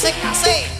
classic, I say.